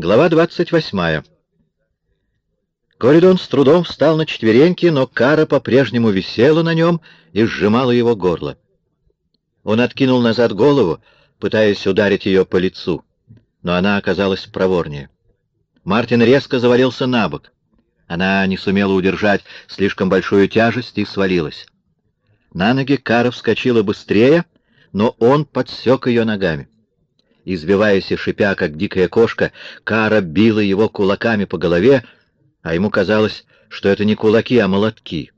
Глава 28. Коридон с трудом встал на четвереньки, но кара по-прежнему висела на нем и сжимала его горло. Он откинул назад голову, пытаясь ударить ее по лицу, но она оказалась проворнее. Мартин резко завалился на бок. Она не сумела удержать слишком большую тяжесть и свалилась. На ноги Кара вскочила быстрее, но он подсек ее ногами. Избиваясь и шипя, как дикая кошка, Кара била его кулаками по голове, а ему казалось, что это не кулаки, а молотки.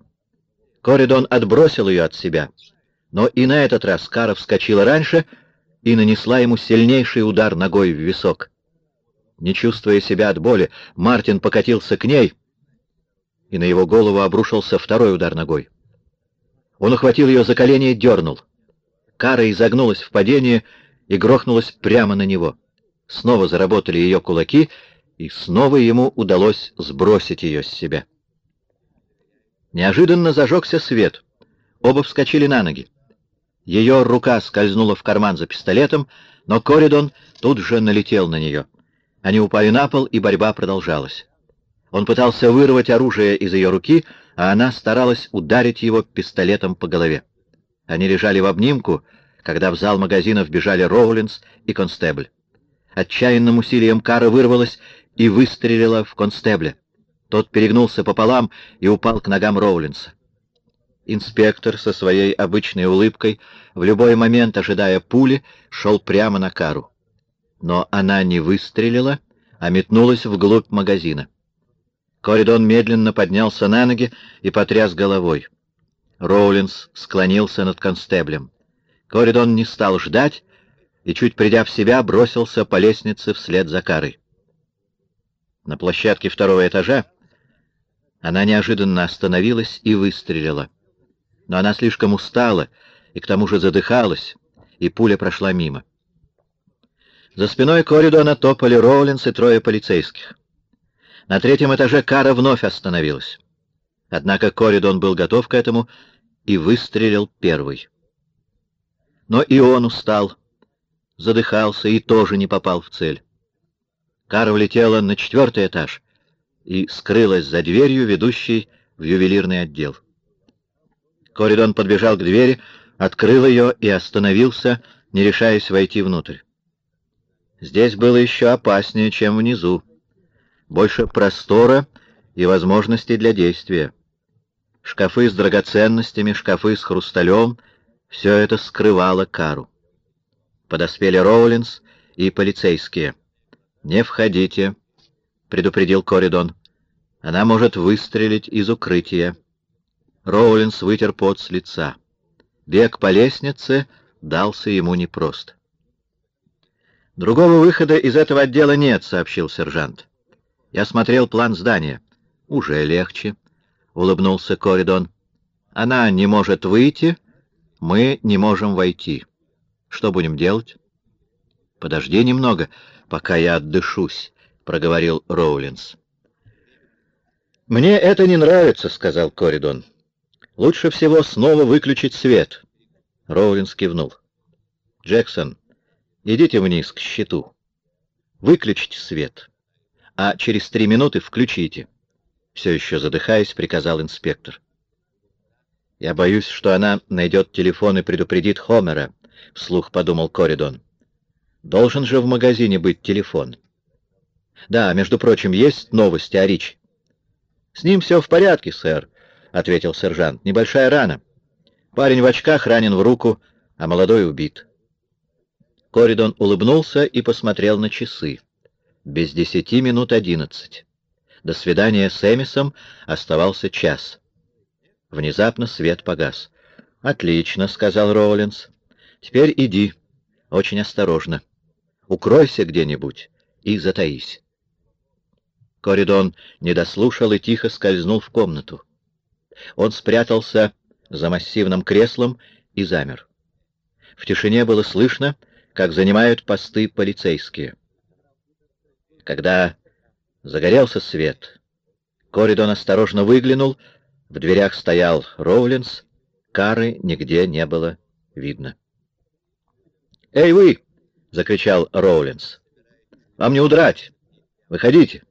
Коридон отбросил ее от себя, но и на этот раз Кара вскочила раньше и нанесла ему сильнейший удар ногой в висок. Не чувствуя себя от боли, Мартин покатился к ней, и на его голову обрушился второй удар ногой. Он ухватил ее за колени и дернул. Кара изогнулась в падении и грохнулась прямо на него. Снова заработали ее кулаки, и снова ему удалось сбросить ее с себя. Неожиданно зажегся свет. Оба вскочили на ноги. Ее рука скользнула в карман за пистолетом, но Коридон тут же налетел на нее. Они упали на пол, и борьба продолжалась. Он пытался вырвать оружие из ее руки, а она старалась ударить его пистолетом по голове. Они лежали в обнимку, когда в зал магазинов бежали Роулинс и Констебль. Отчаянным усилием Кара вырвалась и выстрелила в Констебля. Тот перегнулся пополам и упал к ногам Роулинса. Инспектор со своей обычной улыбкой, в любой момент ожидая пули, шел прямо на Кару. Но она не выстрелила, а метнулась вглубь магазина. Коридон медленно поднялся на ноги и потряс головой. Роулинс склонился над констеблем. Коридон не стал ждать и, чуть придя в себя, бросился по лестнице вслед за Карой. На площадке второго этажа она неожиданно остановилась и выстрелила. Но она слишком устала и к тому же задыхалась, и пуля прошла мимо. За спиной Коридона топали Роулинс и трое полицейских. На третьем этаже Кара вновь остановилась. Однако Коридон был готов к этому и выстрелил первый. Но и он устал, задыхался и тоже не попал в цель. Кара влетела на четвертый этаж и скрылась за дверью, ведущей в ювелирный отдел. Коридон подбежал к двери, открыл ее и остановился, не решаясь войти внутрь. Здесь было еще опаснее, чем внизу. Больше простора и возможностей для действия. Шкафы с драгоценностями, шкафы с хрусталем — все это скрывало кару. Подоспели Роулинс и полицейские. «Не входите», — предупредил Коридон. «Она может выстрелить из укрытия». Роулинс вытер пот с лица. Бег по лестнице дался ему непросто. «Другого выхода из этого отдела нет», — сообщил сержант. «Я смотрел план здания. Уже легче», — улыбнулся Коридон. «Она не может выйти, мы не можем войти. Что будем делать? Подожди немного, пока я отдышусь, проговорил Роулинс. Мне это не нравится, сказал Коридон. Лучше всего снова выключить свет. Роулинс кивнул. Джексон, идите вниз к щиту. Выключите свет, а через три минуты включите. Все еще задыхаясь, приказал инспектор. «Я боюсь, что она найдет телефон и предупредит Хомера», — вслух подумал Коридон. «Должен же в магазине быть телефон». «Да, между прочим, есть новости о Рич». «С ним все в порядке, сэр», — ответил сержант. «Небольшая рана. Парень в очках ранен в руку, а молодой убит». Коридон улыбнулся и посмотрел на часы. Без десяти минут одиннадцать. До свидания с Эмисом оставался час. Внезапно свет погас. «Отлично», — сказал Роулинс. «Теперь иди. Очень осторожно. Укройся где-нибудь и затаись». Коридон не дослушал и тихо скользнул в комнату. Он спрятался за массивным креслом и замер. В тишине было слышно, как занимают посты полицейские. Когда загорелся свет, Коридон осторожно выглянул в дверях стоял Роулинс, Кары нигде не было видно. «Эй, вы!» — закричал Роулинс. «Вам не удрать! «Выходите!»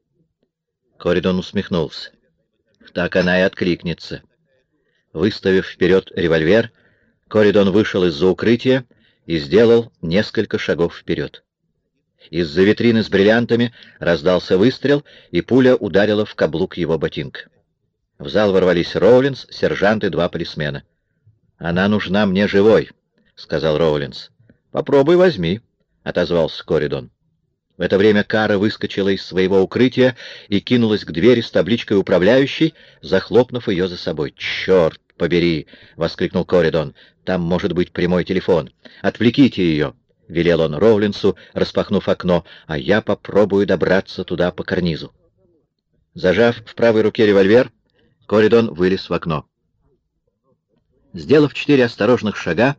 Коридон усмехнулся. Так она и откликнется. Выставив вперед револьвер, Коридон вышел из-за укрытия и сделал несколько шагов вперед. Из-за витрины с бриллиантами раздался выстрел, и пуля ударила в каблук его ботинка. В зал ворвались Роулинс, сержант и два полисмена. «Она нужна мне живой», — сказал Роулинс. «Попробуй возьми», — отозвался Коридон. В это время Кара выскочила из своего укрытия и кинулась к двери с табличкой «Управляющий», захлопнув ее за собой. «Черт побери!» — воскликнул Коридон. «Там может быть прямой телефон. Отвлеките ее!» — велел он Роулинсу, распахнув окно, «а я попробую добраться туда по карнизу». Зажав в правой руке револьвер, Коридон вылез в окно. Сделав четыре осторожных шага,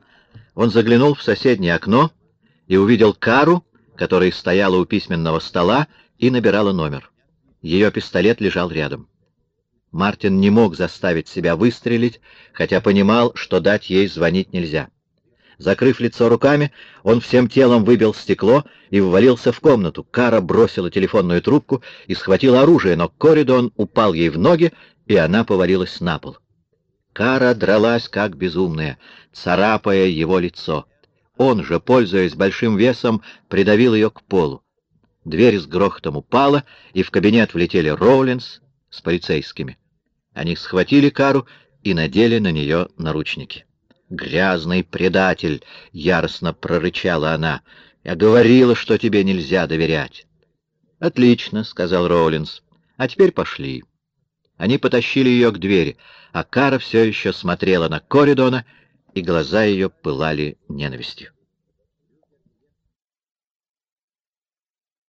он заглянул в соседнее окно и увидел Кару, которая стояла у письменного стола и набирала номер. Ее пистолет лежал рядом. Мартин не мог заставить себя выстрелить, хотя понимал, что дать ей звонить нельзя. Закрыв лицо руками, он всем телом выбил стекло и ввалился в комнату. Кара бросила телефонную трубку и схватила оружие, но Коридон упал ей в ноги, и она повалилась на пол. Кара дралась, как безумная, царапая его лицо. Он же, пользуясь большим весом, придавил ее к полу. Дверь с грохотом упала, и в кабинет влетели Роулинс с полицейскими. Они схватили Кару и надели на нее наручники. «Грязный предатель!» — яростно прорычала она. «Я говорила, что тебе нельзя доверять». «Отлично», — сказал Роулинс. «А теперь пошли». Они потащили ее к двери, а Кара все еще смотрела на Коридона, и глаза ее пылали ненавистью.